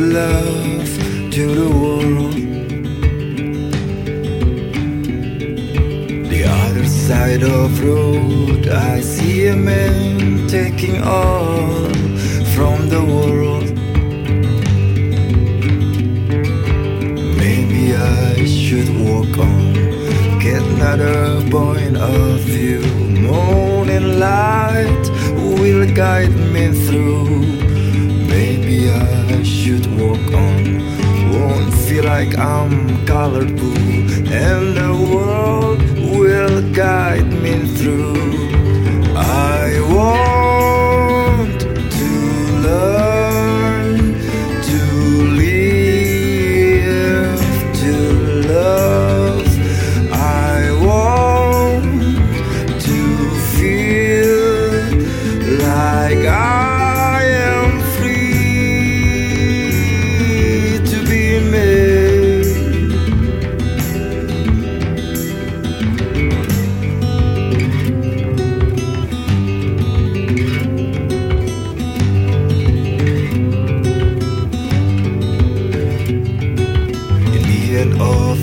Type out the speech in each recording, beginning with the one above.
love to the world. The other side of road, I see a man taking all from the world. Maybe I should walk on, get another point of view. Morning light will guide me through. Maybe I should walk on, won't feel like I'm colored blue, and the world will guide me through.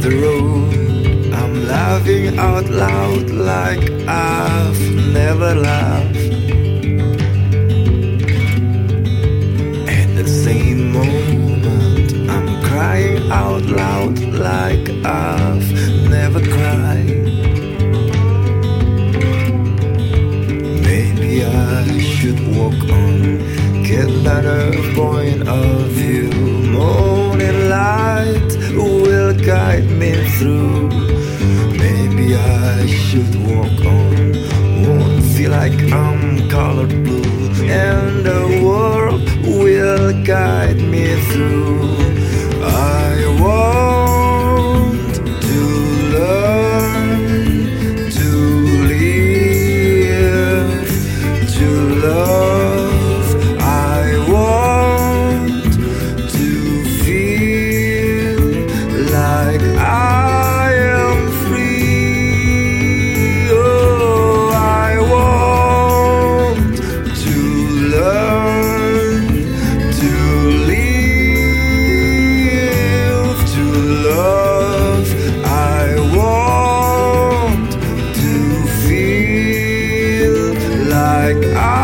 The road, I'm laughing out loud like I've never laughed. At the same moment, I'm crying out loud like I've never cried. Maybe I should walk on, get another point of view. Morning light through. Maybe I should walk on, won't feel like I'm colored blue, and the world will guide me through. like I